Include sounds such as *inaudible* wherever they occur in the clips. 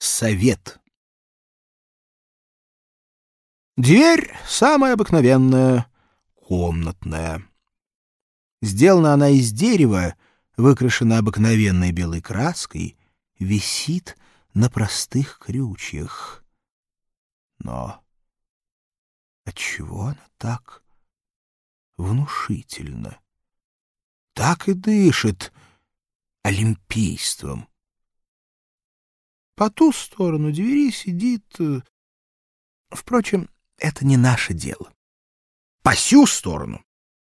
Совет. Дверь самая обыкновенная, комнатная. Сделана она из дерева, выкрашена обыкновенной белой краской, висит на простых крючьях. Но отчего она так внушительно? Так и дышит олимпийством. По ту сторону двери сидит... Э, впрочем, это не наше дело. По сю сторону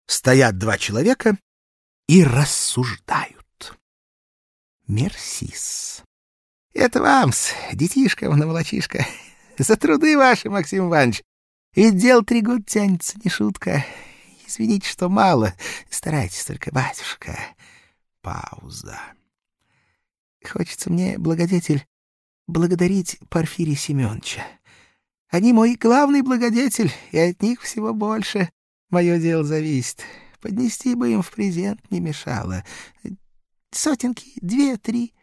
стоят два человека и рассуждают. Мерсис. Это вам-с, детишка-наволочишка. *laughs* За труды ваши, Максим Иванович. Ведь дело три года тянется, не шутка. Извините, что мало. Старайтесь только, батюшка. Пауза. Хочется мне, благодетель, благодарить Порфирия Семеновича. Они мой главный благодетель, и от них всего больше мое дело зависит. Поднести бы им в презент не мешало. Сотенки, две-три.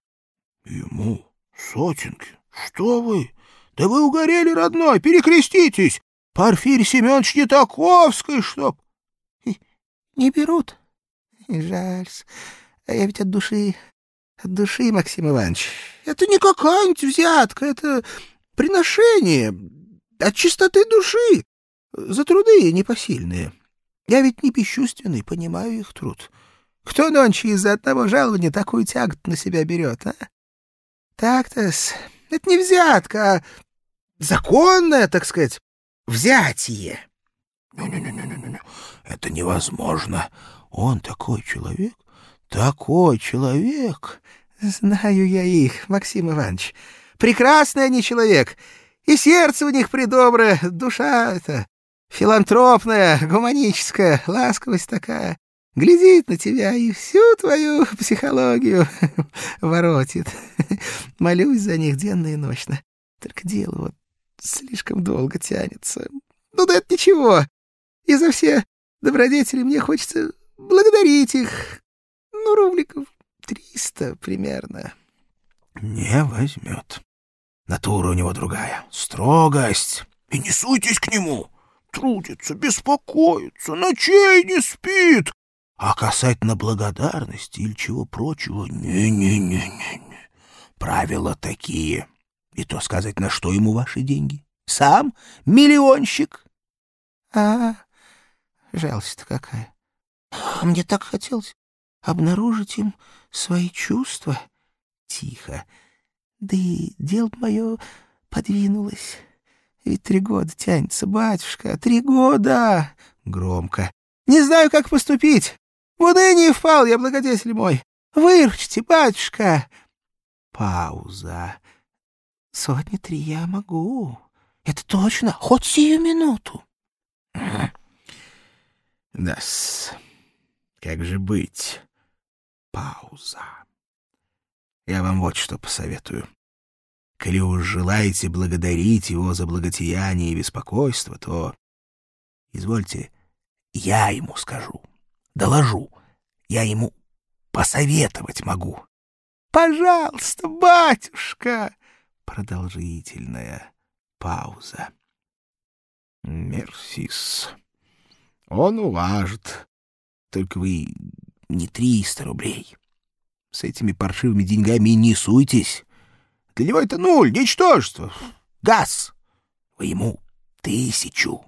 — Ему сотенки? Что вы? Да вы угорели, родной, перекреститесь! Порфирий Семенович не таковский, чтоб... — Не берут? Жаль. А я ведь от души от души, Максим Иванович. Это не какая-нибудь взятка, это приношение от чистоты души. За труды непосильные. Я ведь не бесчувственный, понимаю их труд. Кто нонче из-за одного жалования такую тяготу на себя берет, а? Так-то, это не взятка, а законное, так сказать, взятие. Не-не-не-не-не, это невозможно. Он такой человек, такой человек. Знаю я их, Максим Иванович. Прекрасный они человек. И сердце у них придоброе, душа это филантропная, гуманическая, ласковость такая. Глядит на тебя и всю твою психологию *laughs* воротит. *laughs* Молюсь за них денно и ночно. Только дело вот слишком долго тянется. Ну да это ничего. И за все добродетели мне хочется благодарить их, ну, рубликов триста примерно. Не возьмет. Натура у него другая. Строгость. И не суйтесь к нему. Трудится, беспокоится, ночей не спит. А касательно благодарности или чего прочего, не-не-не-не-не. Правила такие. И то сказать, на что ему ваши деньги? Сам миллионщик. А, жалость-то какая. А мне так хотелось обнаружить им свои чувства. Тихо. Да и дело мое подвинулось. Ведь три года тянется, батюшка, три года! Громко. Не знаю, как поступить. В уныние впал я, благодетель мой. Выручите, батюшка. Пауза. Сотни три я могу. Это точно, хоть сию минуту. Да-с, как же быть? Пауза. Я вам вот что посоветую. Коли уж желаете благодарить его за благодеяние и беспокойство, то, извольте, я ему скажу, доложу, я ему посоветовать могу. «Пожалуйста, батюшка!» Продолжительная пауза. «Мерсис, он уважит. Только вы не триста рублей. С этими паршивыми деньгами не суйтесь. Для него это нуль, ничтожество, газ. Вы ему тысячу.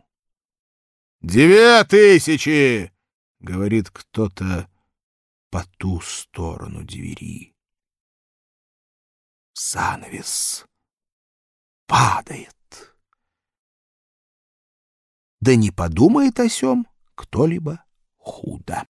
— Две тысячи! — говорит кто-то по ту сторону двери. Занавес падает. Да не подумает о сём кто-либо худо.